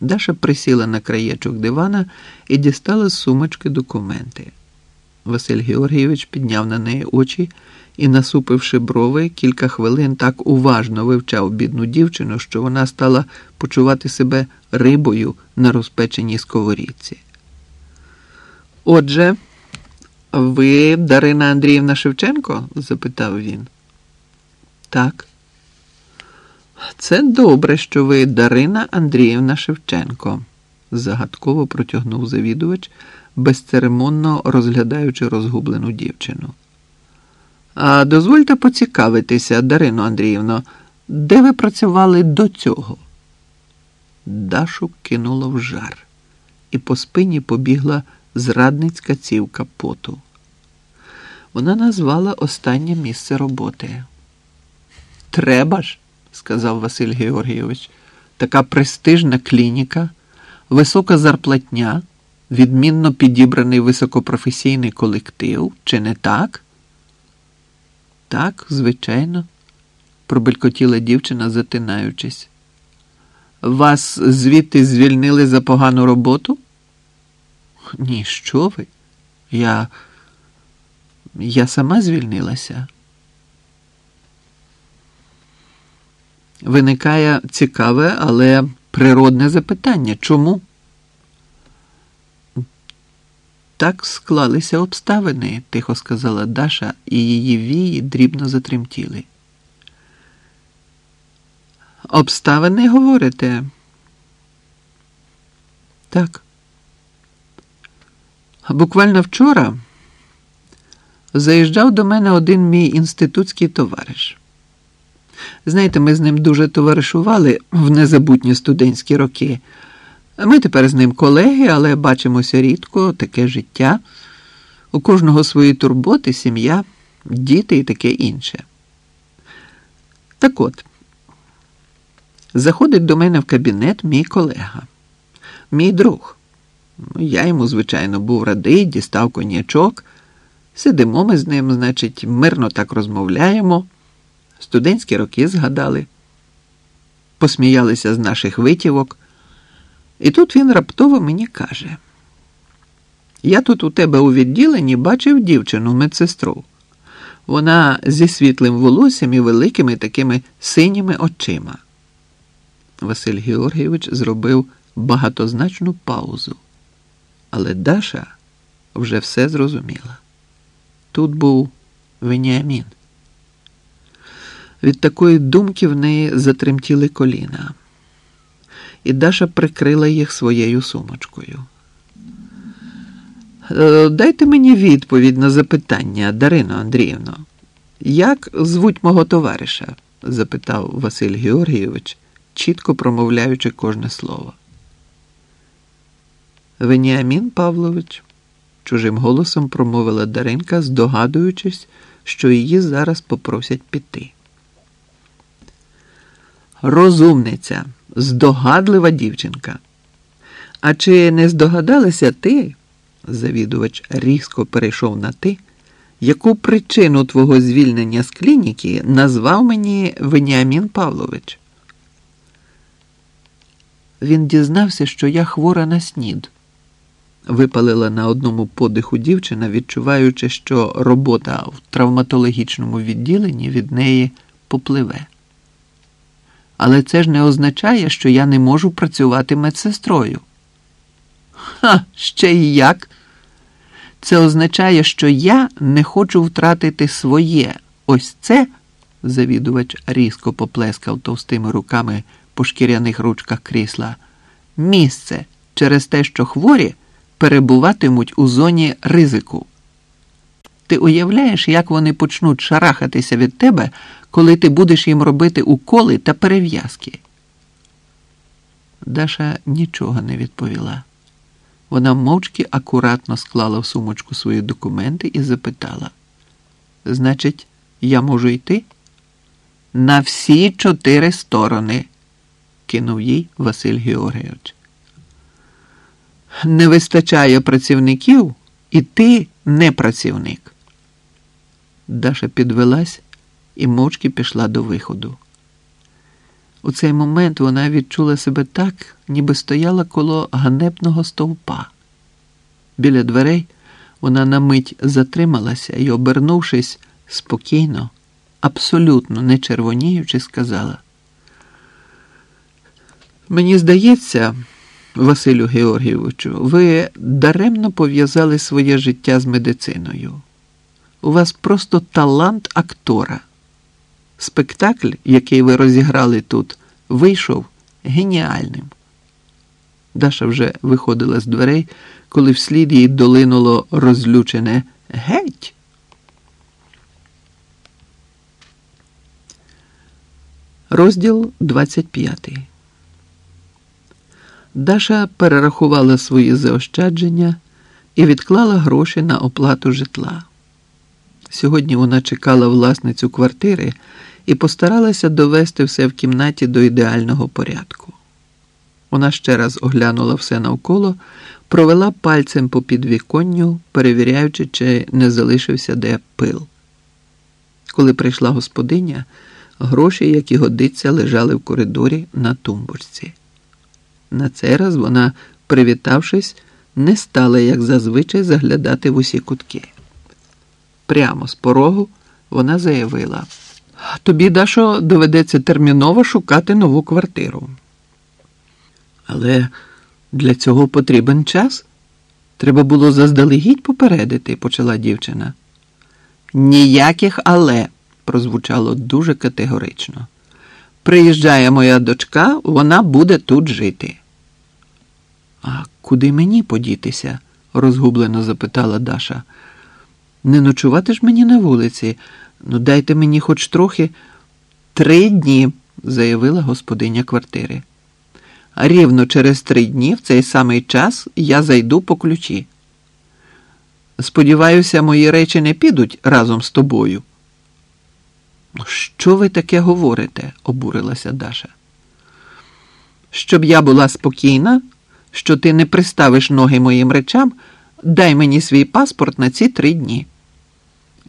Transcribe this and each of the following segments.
Даша присіла на краєчок дивана і дістала з сумочки документи. Василь Георгійович підняв на неї очі і, насупивши брови, кілька хвилин так уважно вивчав бідну дівчину, що вона стала почувати себе рибою на розпеченій сковорідці. Отже, ви Дарина Андріївна Шевченко? запитав він. Так. Це добре, що ви Дарина Андріївна Шевченко, загадково протягнув завідувач, безцеремонно розглядаючи розгублену дівчину. А дозвольте поцікавитися, Дарино Андріївно, де ви працювали до цього? Дашу кинуло в жар, і по спині побігла зрадницька цівка поту. Вона назвала останнє місце роботи. Треба ж, сказав Василь Георгійович, така престижна клініка, висока зарплатня, відмінно підібраний високопрофесійний колектив, чи не так? Так, звичайно, пробелькотіла дівчина, затинаючись. Вас звідти звільнили за погану роботу? Ні, що ви? Я. Я сама звільнилася. Виникає цікаве, але природне запитання. Чому? Так склалися обставини, тихо сказала Даша, і її вії дрібно затремтіли. Обставини говорите? Так. Буквально вчора заїжджав до мене один мій інститутський товариш. Знаєте, ми з ним дуже товаришували в незабутні студентські роки. Ми тепер з ним колеги, але бачимося рідко, таке життя. У кожного свої турботи, сім'я, діти і таке інше. Так от, заходить до мене в кабінет мій колега, мій друг. Я йому, звичайно, був радий, дістав конячок. Сидимо ми з ним, значить, мирно так розмовляємо. Студентські роки згадали, посміялися з наших витівок. І тут він раптово мені каже: Я тут у тебе у відділенні бачив дівчину, медсестру. Вона зі світлим волоссям і великими такими синіми очима. Василь Георгійович зробив багатозначну паузу. Але Даша вже все зрозуміла. Тут був Веніамін. Від такої думки в неї затремтіли коліна, і Даша прикрила їх своєю сумочкою. «Е, дайте мені відповідь на запитання, Дарино Андріївно. Як звуть мого товариша? запитав Василь Георгійович, чітко промовляючи кожне слово. Веніамін Павлович, чужим голосом промовила Даринка, здогадуючись, що її зараз попросять піти. Розумниця, здогадлива дівчинка. А чи не здогадалася ти, завідувач різко перейшов на ти, яку причину твого звільнення з клініки назвав мені Веніамін Павлович? Він дізнався, що я хвора на снід, випалила на одному подиху дівчина, відчуваючи, що робота в травматологічному відділенні від неї попливе. Але це ж не означає, що я не можу працювати медсестрою. Ха, ще й як. Це означає, що я не хочу втратити своє. Ось це, завідувач різко поплескав товстими руками по шкіряних ручках крісла, місце через те, що хворі перебуватимуть у зоні ризику. Ти уявляєш, як вони почнуть шарахатися від тебе, коли ти будеш їм робити уколи та перев'язки? Даша нічого не відповіла. Вона мовчки акуратно склала в сумочку свої документи і запитала: Значить, я можу йти? На всі чотири сторони, кинув їй Василь Георгійович. Не вистачає працівників, і ти не працівник. Даша підвелась і мовчки пішла до виходу. У цей момент вона відчула себе так, ніби стояла коло ганебного стовпа. Біля дверей вона на мить затрималася і, обернувшись спокійно, абсолютно не червоніючи, сказала: Мені здається, Василю Георгійовичу, ви даремно пов'язали своє життя з медициною. У вас просто талант актора. Спектакль, який ви розіграли тут, вийшов геніальним. Даша вже виходила з дверей, коли вслід їй долинуло розлючене геть. Розділ 25 Даша перерахувала свої заощадження і відклала гроші на оплату житла. Сьогодні вона чекала власницю квартири і постаралася довести все в кімнаті до ідеального порядку. Вона ще раз оглянула все навколо, провела пальцем по підвіконню, перевіряючи, чи не залишився де пил. Коли прийшла господиня, гроші, як і годиться, лежали в коридорі на тумбочці. На цей раз вона, привітавшись, не стала, як зазвичай, заглядати в усі кутки. Прямо з порогу вона заявила: тобі, Дашо, доведеться терміново шукати нову квартиру. Але для цього потрібен час. Треба було заздалегідь попередити, почала дівчина. Ніяких але, прозвучало дуже категорично. Приїжджає моя дочка, вона буде тут жити. А куди мені подітися? розгублено запитала Даша. Не ночувати ж мені на вулиці. Ну, дайте мені хоч трохи. Три дні, заявила господиня квартири. Рівно через три дні в цей самий час я зайду по ключі. Сподіваюся, мої речі не підуть разом з тобою. Що ви таке говорите? обурилася Даша. Щоб я була спокійна, що ти не приставиш ноги моїм речам, дай мені свій паспорт на ці три дні,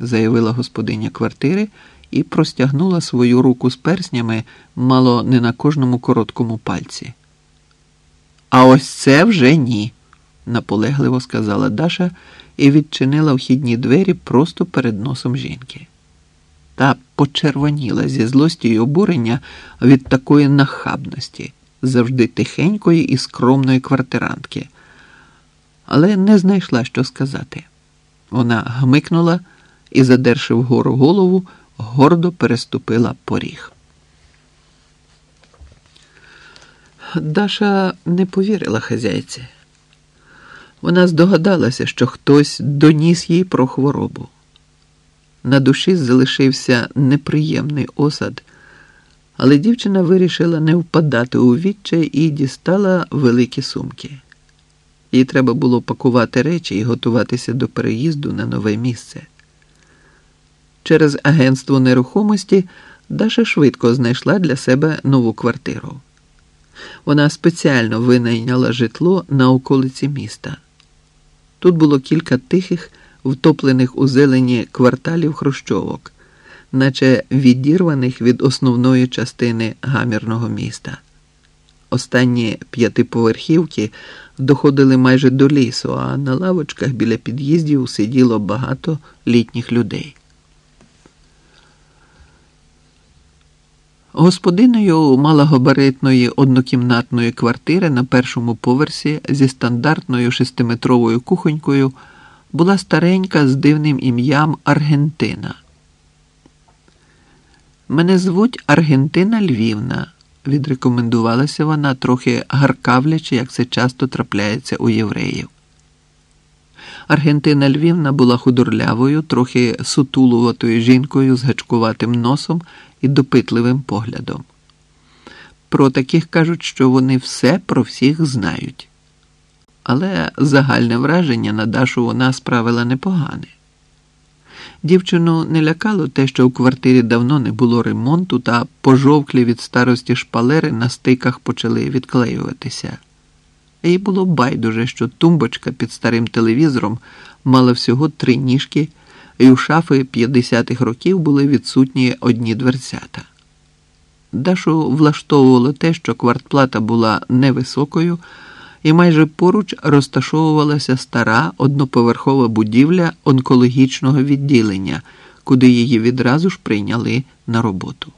заявила господиня квартири і простягнула свою руку з перснями мало не на кожному короткому пальці. А ось це вже ні, наполегливо сказала Даша і відчинила вхідні двері просто перед носом жінки. Та почервоніла зі злості й обурення від такої нахабності, завжди тихенької і скромної квартирантки, але не знайшла, що сказати. Вона гмикнула і, задерши вгору голову, гордо переступила поріг. Даша не повірила хазяйці. Вона здогадалася, що хтось доніс їй про хворобу. На душі залишився неприємний осад, але дівчина вирішила не впадати у відчай і дістала великі сумки. Їй треба було пакувати речі і готуватися до переїзду на нове місце. Через агентство нерухомості Даша швидко знайшла для себе нову квартиру. Вона спеціально винайняла житло на околиці міста. Тут було кілька тихих, втоплених у зелені кварталів хрущовок, наче відірваних від основної частини гамірного міста. Останні п'ятиповерхівки доходили майже до лісу, а на лавочках біля під'їздів сиділо багато літніх людей. Господиною малогабаритної однокімнатної квартири на першому поверсі зі стандартною шестиметровою кухонькою була старенька з дивним ім'ям Аргентина. Мене звуть Аргентина Львівна, відрекомендувалася вона, трохи гаркавлячи, як це часто трапляється у євреїв. Аргентина Львівна була худорлявою, трохи сутулуватою жінкою з гачкуватим носом і допитливим поглядом. Про таких кажуть, що вони все про всіх знають. Але загальне враження на Дашу вона справила непогане. Дівчину не лякало те, що у квартирі давно не було ремонту, та пожовклі від старості шпалери на стиках почали відклеюватися. Їй було байдуже, що тумбочка під старим телевізором мала всього три ніжки, і у шафи 50-х років були відсутні одні дверцята. Дашу влаштовувало те, що квартплата була невисокою, і майже поруч розташовувалася стара одноповерхова будівля онкологічного відділення, куди її відразу ж прийняли на роботу.